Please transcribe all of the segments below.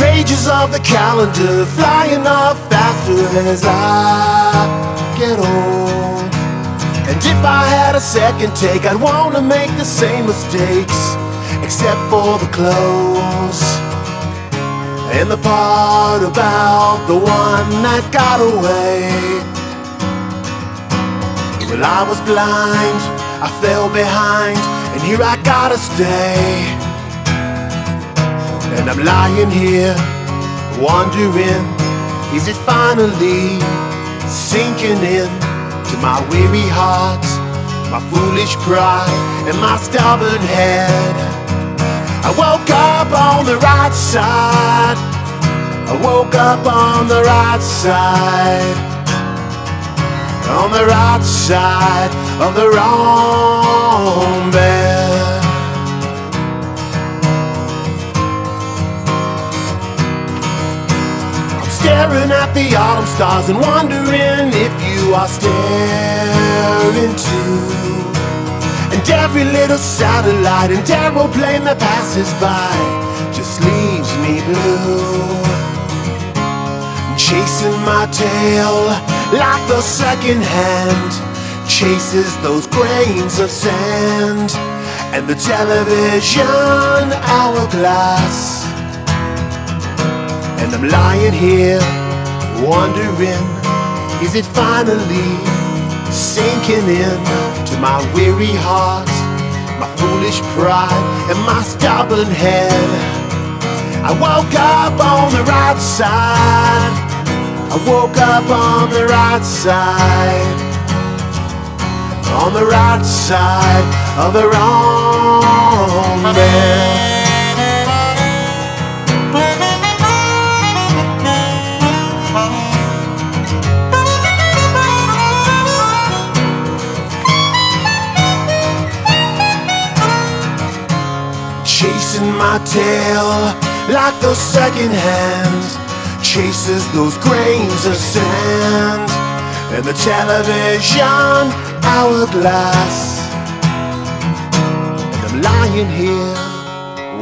pages of the calendar flying up faster as I get old. And if I had a second take, I'd wanna make the same mistakes, except for the clothes. And the part about the one that got away. Well, I was blind, I fell behind, and here I gotta stay. I'm lying here, wondering, is it finally sinking in to my weary heart, my foolish pride, and my stubborn head? I woke up on the right side. I woke up on the right side. On the right side of the wrong staring at the autumn stars and wondering if you are staring too. And every little satellite and aeroplane that passes by just leaves me blue. Chasing my tail like the second hand chases those grains of sand and the television hourglass. I'm lying here wondering, is it finally sinking in to my weary heart, my foolish pride, and my stubborn head? I woke up on the right side. I woke up on the right side. On the right side of the wrong bed. Chasing my tail like those second hands chases those grains of sand and the television hourglass. And I'm lying here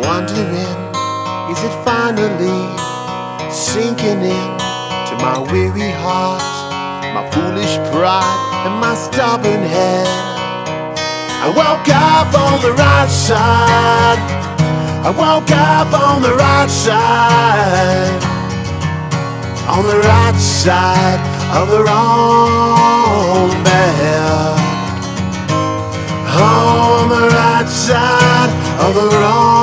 wondering, is it finally sinking in to my weary heart, my foolish pride, and my stubborn head? I woke up on the right side. I woke up on the right side on the right side of the wrong bed. On the right side of the wrong